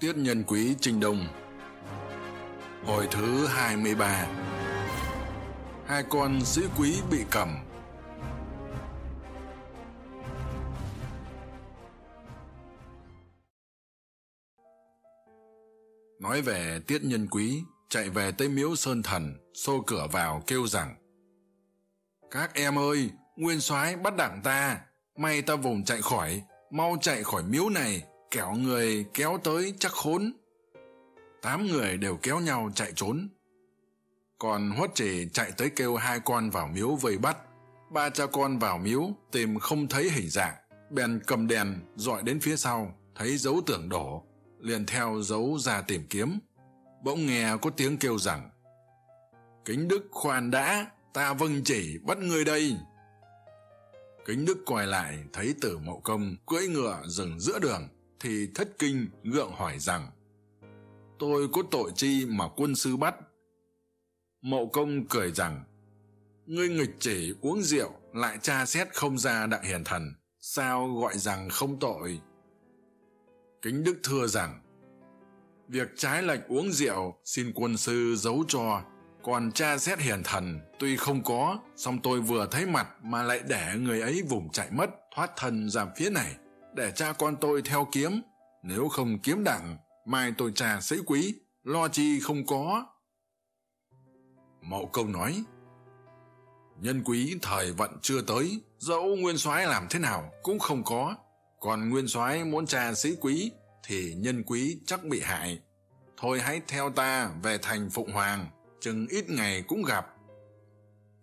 tiết nhân quý trinh đông. Hồi thứ hai mươi ba. Hai con sĩ quý bị cầm. Nói về tiết nhân quý, chạy về tới miếu sơn thần, xô cửa vào kêu rằng, các em ơi, nguyên soái bắt đảng ta, may ta vùng chạy khỏi, mau chạy khỏi miếu này kẻo người kéo tới chắc khốn. Tám người đều kéo nhau chạy trốn. Còn huất chỉ chạy tới kêu hai con vào miếu vây bắt. Ba cha con vào miếu tìm không thấy hình dạng. Bèn cầm đèn dọi đến phía sau, thấy dấu tưởng đổ, liền theo dấu ra tìm kiếm. Bỗng nghe có tiếng kêu rằng, kính đức khoan đã, ta vâng chỉ, bắt người đây. Kính đức quay lại, thấy tử mậu công cưỡi ngựa dừng giữa đường thì thất kinh gượng hỏi rằng, tôi có tội chi mà quân sư bắt? Mậu công cười rằng, ngươi nghịch chỉ uống rượu lại tra xét không ra đại hiền thần, sao gọi rằng không tội? Kính đức thưa rằng, việc trái lệch uống rượu xin quân sư giấu cho, còn tra xét hiền thần tuy không có, song tôi vừa thấy mặt mà lại để người ấy vùng chạy mất, thoát thân ra phía này để cha con tôi theo kiếm. Nếu không kiếm đẳng, mai tôi trà sĩ quý, lo chi không có. Mậu công nói, nhân quý thời vận chưa tới, dẫu nguyên soái làm thế nào cũng không có. Còn nguyên soái muốn trà sĩ quý thì nhân quý chắc bị hại. Thôi hãy theo ta về thành phụng hoàng, chừng ít ngày cũng gặp.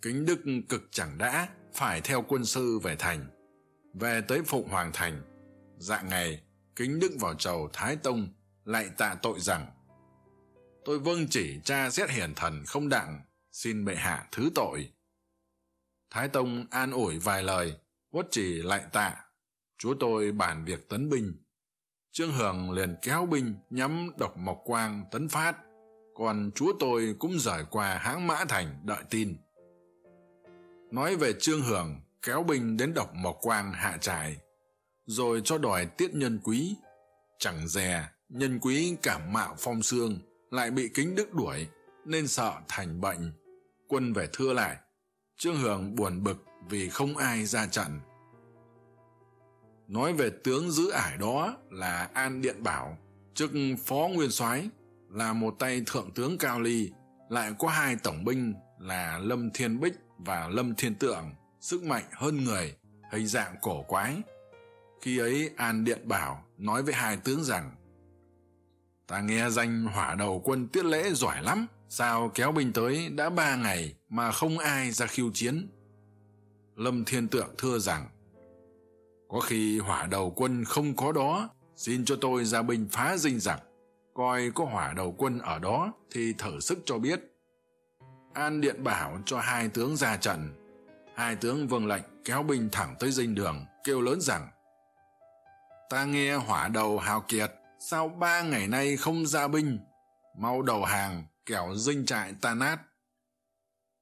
Kính đức cực chẳng đã, phải theo quân sư về thành. Về tới phụng hoàng thành dạng ngày, kính đức vào chầu thái tông lại tạ tội rằng, tôi vâng chỉ cha xét hiển thần không đặng, xin bệ hạ thứ tội. Thái tông an ủi vài lời, quất chỉ lại tạ, chúa tôi bàn việc tấn binh. Trương hường liền kéo binh nhắm độc mộc quang tấn phát, còn chúa tôi cũng rời qua hãng mã thành đợi tin. Nói về trương hường, kéo binh đến độc mộc quang hạ trải rồi cho đòi tiết nhân quý. Chẳng dè, nhân quý cảm mạo phong xương lại bị kính đức đuổi, nên sợ thành bệnh. Quân về thưa lại, trương hưởng buồn bực vì không ai ra trận. Nói về tướng giữ ải đó là an điện bảo, chức phó nguyên soái, là một tay thượng tướng cao ly, lại có hai tổng binh là lâm thiên bích và lâm thiên tượng, sức mạnh hơn người, hình dạng cổ quái khi ấy an điện bảo, nói với hai tướng rằng, ta nghe danh hỏa đầu quân tiết lễ giỏi lắm, sao kéo binh tới đã ba ngày mà không ai ra khiêu chiến? Lâm thiên tượng thưa rằng, có khi hỏa đầu quân không có đó, xin cho tôi ra binh phá dinh rằng coi có hỏa đầu quân ở đó thì thở sức cho biết. An điện bảo cho hai tướng ra trận. Hai tướng vâng lệnh kéo binh thẳng tới dinh đường, kêu lớn rằng ta nghe hỏa đầu hào kiệt, sao ba ngày nay không ra binh? Mau đầu hàng, kẻo dinh trại ta nát.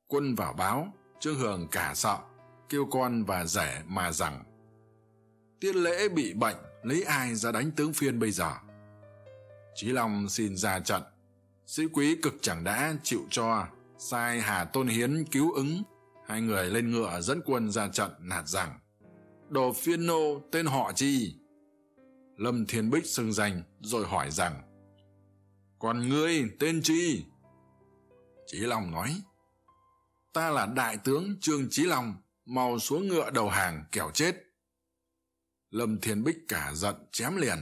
Quân vào báo trương hường cả sợ kêu con và rẻ mà rằng, tiết lễ bị bệnh, lấy ai ra đánh tướng phiên bây giờ? Trí long xin ra trận, sĩ quý cực chẳng đã chịu cho, sai hà tôn hiến cứu ứng. Hai người lên ngựa dẫn quân ra trận nạt rằng, đồ phiên nô tên họ chi? lâm thiên bích sừng danh rồi hỏi rằng, còn ngươi tên chi chí long nói, ta là đại tướng trương chí long, mau xuống ngựa đầu hàng kẻo chết. Lâm thiên bích cả giận chém liền.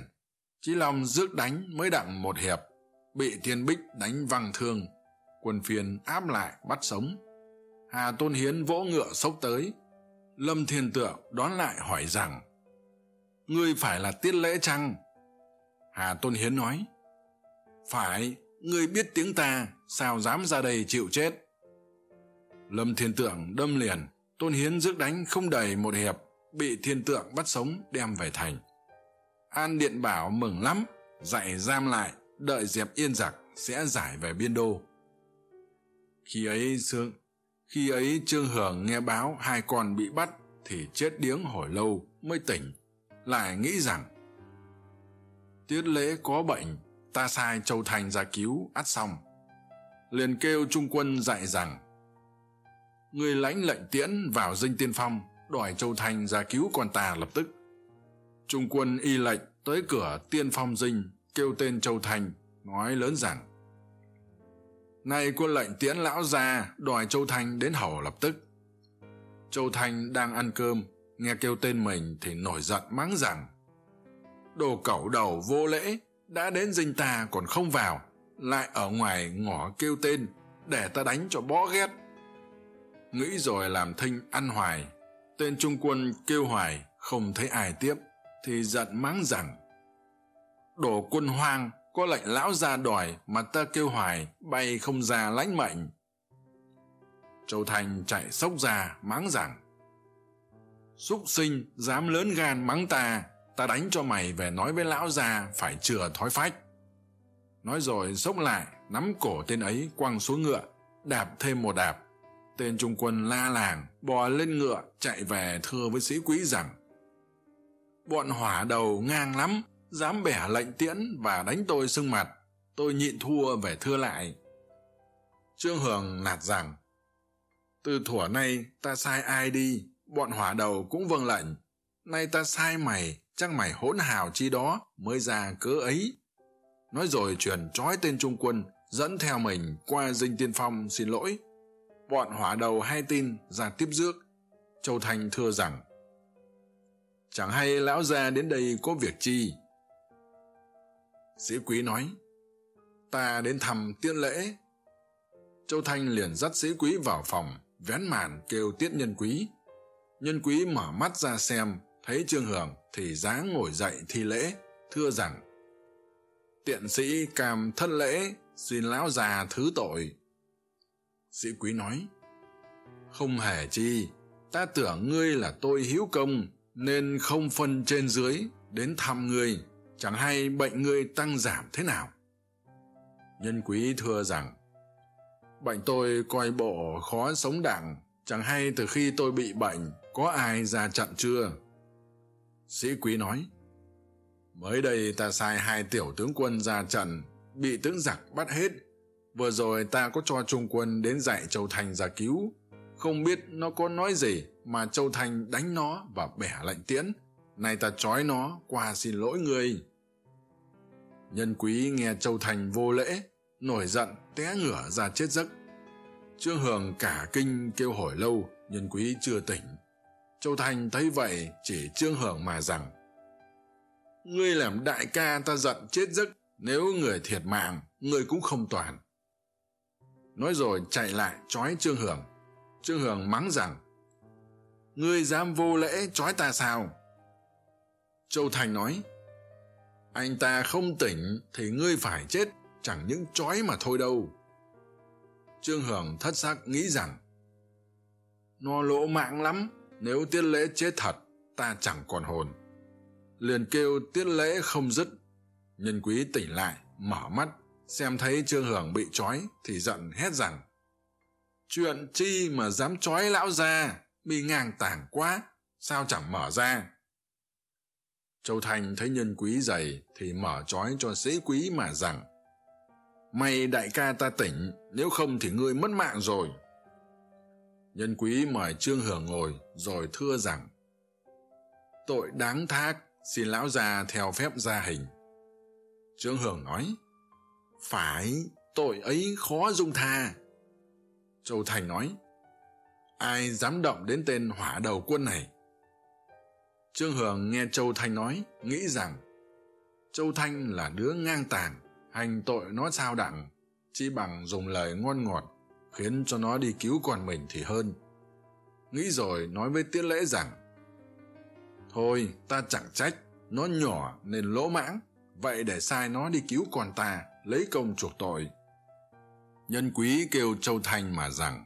Chí long rước đánh mới đặng một hiệp, bị thiên bích đánh văng thương. Quân phiền áp lại bắt sống. Hà tôn hiến vỗ ngựa xốc tới. Lâm thiên tượng đón lại hỏi rằng ngươi phải là tiết lễ chăng? Hà tôn hiến nói. Phải, ngươi biết tiếng ta, sao dám ra đây chịu chết? Lâm thiên tượng đâm liền. Tôn hiến rước đánh không đầy một hiệp, bị thiên tượng bắt sống, đem về thành. An điện bảo mừng lắm, dạy giam lại, đợi dẹp yên giặc sẽ giải về biên đô. Khi ấy sương, khi ấy trương hưởng nghe báo hai con bị bắt thì chết điếng hồi lâu mới tỉnh lại nghĩ rằng, tiết lễ có bệnh, ta sai châu thành ra cứu, ắt xong. Liền kêu trung quân dạy rằng, người lãnh lệnh tiễn vào dinh tiên phong, đòi châu thành ra cứu con ta lập tức. Trung quân y lệnh tới cửa tiên phong dinh, kêu tên châu thành, nói lớn rằng, này quân lệnh tiễn lão già, đòi châu thành đến hầu lập tức. Châu thành đang ăn cơm nghe kêu tên mình thì nổi giận mắng rằng, đồ cẩu đầu vô lễ, đã đến dinh ta còn không vào, lại ở ngoài ngỏ kêu tên, để ta đánh cho bó ghét. Nghĩ rồi làm thinh ăn hoài, tên trung quân kêu hoài, không thấy ai tiếp, thì giận mắng rằng, đồ quân hoang, có lệnh lão ra đòi mà ta kêu hoài, bay không ra lãnh mệnh. Châu thành chạy sốc ra mắng rằng súc sinh dám lớn gan mắng ta ta đánh cho mày về nói với lão già phải chừa thói phách. Nói rồi xốc lại, nắm cổ tên ấy quăng xuống ngựa, đạp thêm một đạp. Tên trung quân la làng, bò lên ngựa, chạy về thưa với sĩ quý rằng, bọn hỏa đầu ngang lắm, dám bẻ lệnh tiễn và đánh tôi sưng mặt, tôi nhịn thua về thưa lại. Trương hường nạt rằng, từ thuở nay ta sai ai đi? bọn hỏa đầu cũng vâng lệnh. Nay ta sai mày, chắc mày hỗn hào chi đó, mới ra cớ ấy. Nói rồi truyền trói tên trung quân, dẫn theo mình qua dinh tiên phong xin lỗi. Bọn hỏa đầu hay tin, ra tiếp rước. Châu thanh thưa rằng, chẳng hay lão gia đến đây có việc chi? Sĩ quý nói, ta đến thăm tiễn lễ. Châu thanh liền dắt sĩ quý vào phòng, vén màn kêu tiết nhân quý nhân quý mở mắt ra xem, thấy trương hưởng thì dáng ngồi dậy thi lễ, thưa rằng, tiện sĩ cam thân lễ, xin lão già thứ tội. Sĩ quý nói, không hề chi, ta tưởng ngươi là tôi hiếu công, nên không phân trên dưới đến thăm ngươi, chẳng hay bệnh ngươi tăng giảm thế nào? Nhân quý thưa rằng, bệnh tôi coi bộ khó sống đặng, chẳng hay từ khi tôi bị bệnh có ai ra trận chưa? Sĩ quý nói, mới đây ta sai hai tiểu tướng quân ra trận, bị tướng giặc bắt hết. Vừa rồi ta có cho trung quân đến dạy châu thành ra cứu. Không biết nó có nói gì mà châu thành đánh nó và bẻ lệnh tiễn. Nay ta trói nó qua xin lỗi người. Nhân quý nghe châu thành vô lễ, nổi giận, té ngửa ra chết giấc. Trương hường cả kinh kêu hỏi lâu, nhân quý chưa tỉnh châu thành thấy vậy chỉ trương hưởng mà rằng, ngươi làm đại ca ta giận chết giấc, nếu người thiệt mạng, ngươi cũng không toàn. Nói rồi chạy lại trói trương hưởng. Trương hưởng mắng rằng, ngươi dám vô lễ trói ta sao? Châu thành nói, anh ta không tỉnh thì ngươi phải chết, chẳng những trói mà thôi đâu. Trương hưởng thất sắc nghĩ rằng, nó lỗ mạng lắm nếu tiết lễ chết thật, ta chẳng còn hồn. Liền kêu tiết lễ không dứt. Nhân quý tỉnh lại, mở mắt, xem thấy trương hưởng bị trói thì giận hét rằng, chuyện chi mà dám trói lão ra bị ngang tảng quá, sao chẳng mở ra? Châu thành thấy nhân quý dày thì mở trói cho sĩ quý mà rằng mày đại ca ta tỉnh, nếu không thì ngươi mất mạng rồi nhân quý mời trương hưởng ngồi, rồi thưa rằng, tội đáng thác, xin lão già theo phép gia hình. Trương hưởng nói, phải, tội ấy khó dung tha. Châu thành nói, ai dám động đến tên hỏa đầu quân này? Trương hưởng nghe châu thanh nói, nghĩ rằng, châu thanh là đứa ngang tàng, hành tội nó sao đặng, chỉ bằng dùng lời ngon ngọt khiến cho nó đi cứu con mình thì hơn. Nghĩ rồi nói với tiễn lễ rằng, thôi, ta chẳng trách, nó nhỏ nên lỗ mãng, vậy để sai nó đi cứu con ta, lấy công chuộc tội. Nhân quý kêu châu thành mà rằng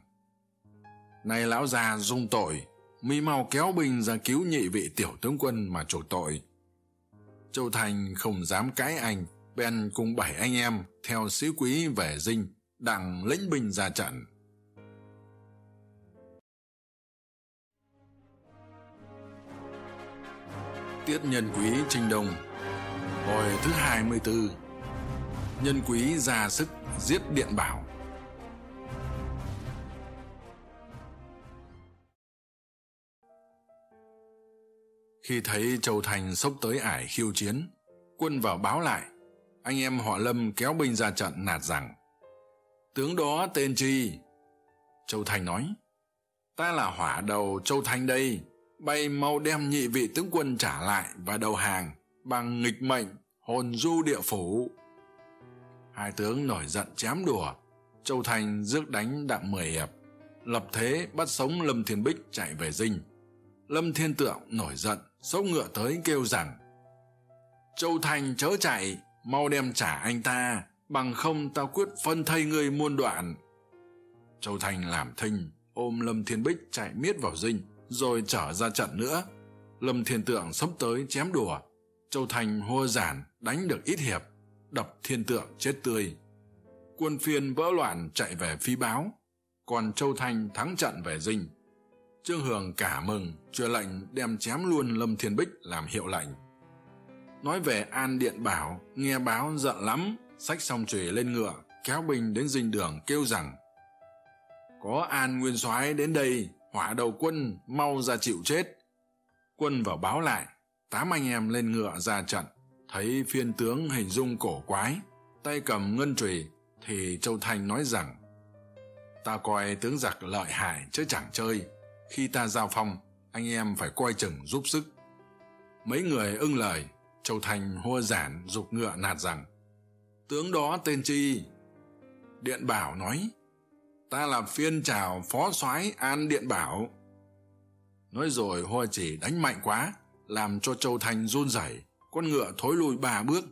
nay lão già dung tội, mi mau kéo bình ra cứu nhị vị tiểu tướng quân mà chuộc tội. Châu thành không dám cãi anh, bèn cùng bảy anh em theo sĩ quý về dinh đang lĩnh binh ra trận. Tiết nhân quý trinh đông, hồi thứ hai mươi bốn nhân quý ra sức giết điện bảo. Khi thấy châu thành xốc tới ải khiêu chiến, quân vào báo lại. Anh em họ lâm kéo binh ra trận nạt rằng tướng đó tên chi? Châu Thanh nói, ta là hỏa đầu châu thanh đây. Bay mau đem nhị vị tướng quân trả lại và đầu hàng bằng nghịch mệnh hồn du địa phủ. Hai tướng nổi giận chém đùa. Châu Thanh rước đánh đặng mười hiệp, lập thế bắt sống lâm thiên bích chạy về dinh. Lâm thiên tượng nổi giận xốc ngựa tới kêu rằng, châu Thanh chớ chạy, mau đem trả anh ta bằng không tao quyết phân thay ngươi muôn đoạn. Châu thành làm thinh, ôm lâm thiên bích chạy miết vào dinh, rồi trở ra trận nữa. Lâm thiên tượng sắp tới chém đùa. Châu thành hô giản, đánh được ít hiệp, đập thiên tượng chết tươi. Quân phiên vỡ loạn chạy về phi báo, còn châu Thành thắng trận về dinh. Trương hường cả mừng, truyền lệnh đem chém luôn lâm thiên bích làm hiệu lệnh. Nói về an điện bảo, nghe báo giận lắm xách song chùy lên ngựa, kéo binh đến dinh đường kêu rằng, có an nguyên soái đến đây, hỏa đầu quân mau ra chịu chết. Quân vào báo lại, tám anh em lên ngựa ra trận, thấy phiên tướng hình dung cổ quái, tay cầm ngân chùy, thì châu thanh nói rằng, ta coi tướng giặc lợi hại chứ chẳng chơi, khi ta giao phong, anh em phải coi chừng giúp sức. Mấy người ưng lời, châu thành hô giản dục ngựa nạt rằng tướng đó tên chi? Điện bảo nói, ta là phiên trào phó soái an điện bảo. Nói rồi hoa chỉ đánh mạnh quá, làm cho châu thành run rẩy, con ngựa thối lùi ba bước,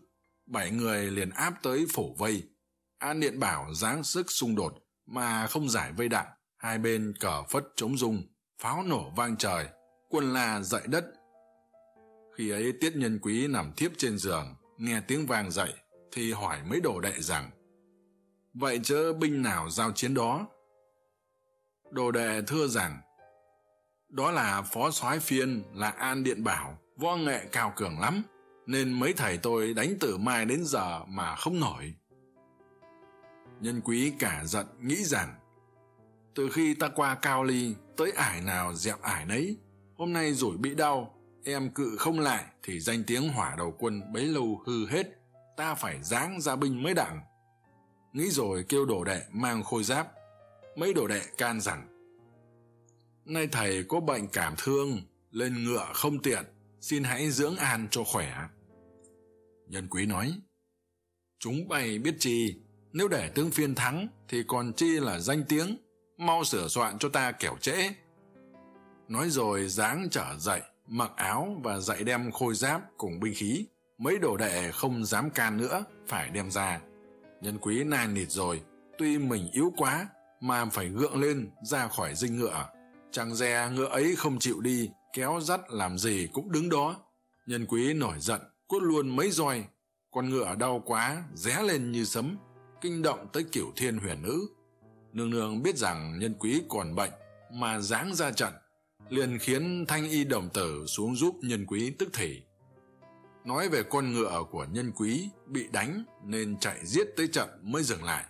bảy người liền áp tới phổ vây. An điện bảo giáng sức xung đột mà không giải vây đạn, hai bên cờ phất chống rung, pháo nổ vang trời, quân la dậy đất. Khi ấy tiết nhân quý nằm thiếp trên giường, nghe tiếng vang dậy thì hỏi mấy đồ đệ rằng, vậy chớ binh nào giao chiến đó? Đồ đệ thưa rằng, đó là phó soái phiên là an điện bảo, võ nghệ cao cường lắm, nên mấy thầy tôi đánh từ mai đến giờ mà không nổi. Nhân quý cả giận nghĩ rằng, từ khi ta qua cao ly, tới ải nào dẹp ải nấy, hôm nay rủi bị đau, em cự không lại thì danh tiếng hỏa đầu quân bấy lâu hư hết ta phải giáng ra binh mới đặng nghĩ rồi kêu đổ đệ mang khôi giáp, mấy đổ đệ can rằng nay thầy có bệnh cảm thương, lên ngựa không tiện, xin hãy dưỡng an cho khỏe. Nhân quý nói, chúng bay biết chi, nếu để tướng phiên thắng thì còn chi là danh tiếng, mau sửa soạn cho ta kẻo trễ. Nói rồi dáng trở dậy, mặc áo và dậy đem khôi giáp cùng binh khí mấy đồ đệ không dám can nữa, phải đem ra. Nhân quý nài nịt rồi, tuy mình yếu quá, mà phải gượng lên ra khỏi dinh ngựa. Chẳng dè ngựa ấy không chịu đi, kéo dắt làm gì cũng đứng đó. Nhân quý nổi giận cốt luôn mấy roi. Con ngựa đau quá, ré lên như sấm, kinh động tới cửu thiên huyền nữ. Nương nương biết rằng nhân quý còn bệnh, mà dáng ra trận, liền khiến thanh y đồng tử xuống giúp nhân quý tức thì nói về con ngựa của nhân quý bị đánh nên chạy giết tới trận mới dừng lại.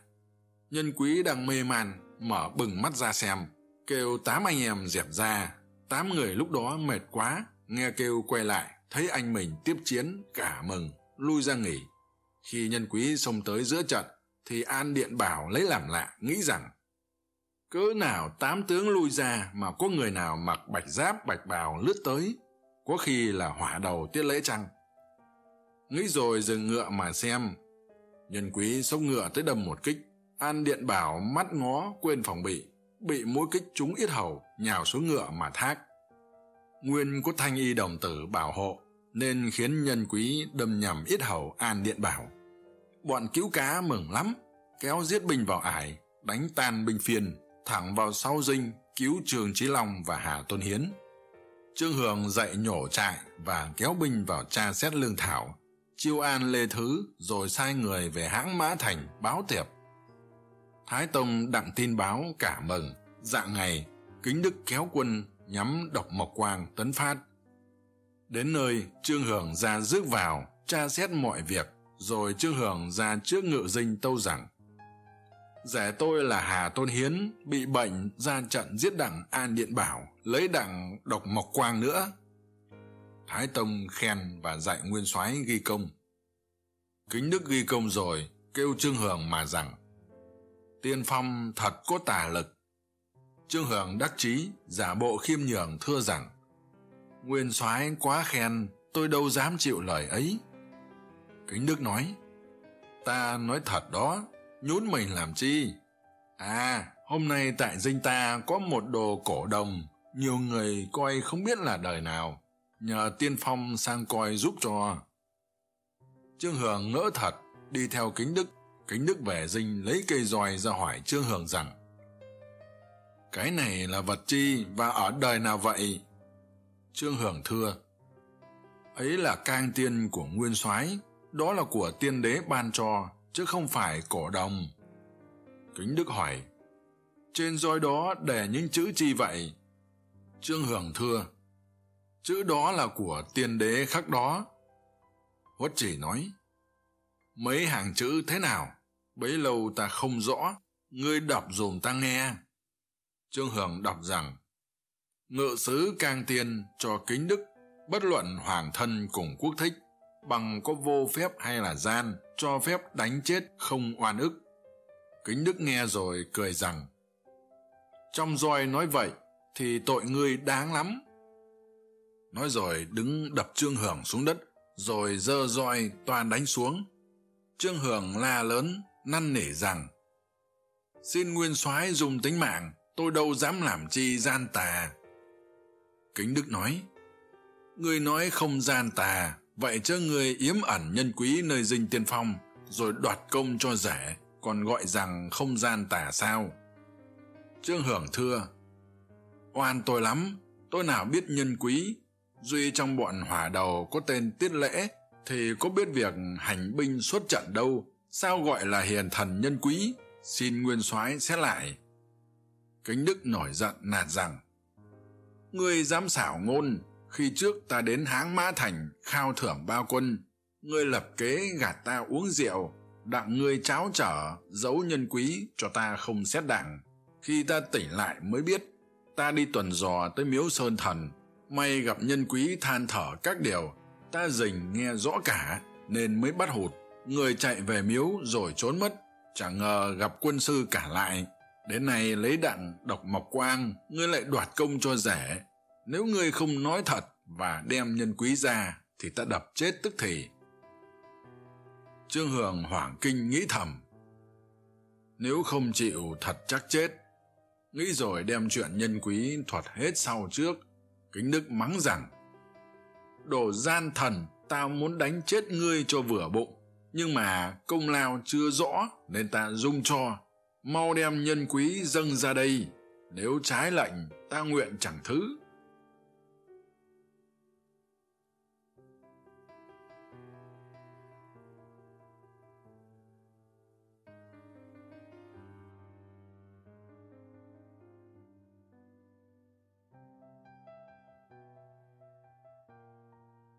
Nhân quý đang mê man, mở bừng mắt ra xem, kêu tám anh em dẹp ra. Tám người lúc đó mệt quá, nghe kêu quay lại, thấy anh mình tiếp chiến, cả mừng, lui ra nghỉ. Khi nhân quý xông tới giữa trận, thì an điện bảo lấy làm lạ, nghĩ rằng cỡ nào tám tướng lui ra mà có người nào mặc bạch giáp, bạch bào lướt tới, có khi là hỏa đầu tiết lễ chăng? nghĩ rồi dừng ngựa mà xem. Nhân quý xốc ngựa tới đầm một kích, an điện bảo mắt ngó quên phòng bị bị mũi kích trúng ít hầu, nhào xuống ngựa mà thác. Nguyên có thanh y đồng tử bảo hộ, nên khiến nhân quý đâm nhầm ít hầu, an điện bảo. Bọn cứu cá mừng lắm, kéo giết binh vào ải, đánh tan binh phiền thẳng vào sau dinh, cứu trường trí long và hà tôn hiến. Trương hường dậy nhổ trại và kéo binh vào tra xét lương thảo chiêu an lê thứ, rồi sai người về hãng mã thành báo tiệp. Thái tông đặng tin báo cả mừng. Dạng ngày, kính đức kéo quân nhắm độc mộc quang tấn phát. Đến nơi, trương hưởng ra rước vào, tra xét mọi việc, rồi trương hưởng ra trước ngự dinh tâu rằng, rẻ tôi là hà tôn hiến, bị bệnh, ra trận giết đặng an điện bảo, lấy đặng độc mộc quang nữa thái tông khen và dạy nguyên soái ghi công. Kính đức ghi công rồi, kêu trương hưởng mà rằng, tiên phong thật có tả lực. Trương hưởng đắc chí, giả bộ khiêm nhường thưa rằng, nguyên soái quá khen, tôi đâu dám chịu lời ấy. Kính đức nói, ta nói thật đó, nhún mình làm chi? À hôm nay tại dinh ta có một đồ cổ đồng, nhiều người coi không biết là đời nào nhờ tiên phong sang coi giúp cho. Trương hưởng ngỡ thật, đi theo kính đức. Kính đức về dinh lấy cây roi ra hỏi trương hưởng rằng, cái này là vật chi và ở đời nào vậy? Trương hưởng thưa, ấy là cang tiên của nguyên soái, đó là của tiên đế ban cho, chứ không phải cổ đồng. Kính đức hỏi, trên roi đó để những chữ chi vậy? Trương hưởng thưa chữ đó là của tiền đế khắc đó. Huất chỉ nói, mấy hàng chữ thế nào? Bấy lâu ta không rõ. Ngươi đọc dùm ta nghe. Trương hưởng đọc rằng, ngự sứ cang tiền cho kính đức, bất luận hoàng thân cùng quốc thích, bằng có vô phép hay là gian, cho phép đánh chết không oan ức. Kính đức nghe rồi cười rằng, trong roi nói vậy thì tội ngươi đáng lắm nói rồi đứng đập trương hưởng xuống đất, rồi dơ roi toàn đánh xuống. Trương hưởng la lớn, năn nỉ rằng, xin nguyên soái dùng tính mạng, tôi đâu dám làm chi gian tà. Kính đức nói người nói không gian tà, vậy chứ người yếm ẩn nhân quý nơi dinh tiên phong, rồi đoạt công cho rẻ, còn gọi rằng không gian tà sao? Trương hưởng thưa, oan tôi lắm, tôi nào biết nhân quý duy trong bọn hỏa đầu có tên tiết lễ, thì có biết việc hành binh xuất trận đâu. Sao gọi là hiền thần nhân quý? Xin nguyên soái xét lại. Kính đức nổi giận, nạt rằng, ngươi dám xảo ngôn, khi trước ta đến háng mã thành khao thưởng bao quân, ngươi lập kế gạt ta uống rượu, đặng ngươi cháo trở, giấu nhân quý cho ta không xét đặng. Khi ta tỉnh lại mới biết, ta đi tuần dò tới miếu sơn thần may gặp nhân quý than thở các điều, ta dình nghe rõ cả, nên mới bắt hụt. Người chạy về miếu rồi trốn mất chẳng ngờ gặp quân sư cả lại. Đến nay lấy đặng độc mọc quang, ngươi lại đoạt công cho rể nếu ngươi không nói thật và đem nhân quý ra, thì ta đập chết tức thì. Trương hường hoảng kinh nghĩ thầm. Nếu không chịu thật chắc chết. Nghĩ rồi đem chuyện nhân quý thuật hết sau trước kính đức mắng rằng, đồ gian thần ta muốn đánh chết ngươi cho vừa bụng. Nhưng mà công lao chưa rõ, nên ta dung cho. Mau đem nhân quý dâng ra đây. Nếu trái lệnh, ta nguyện chẳng thứ.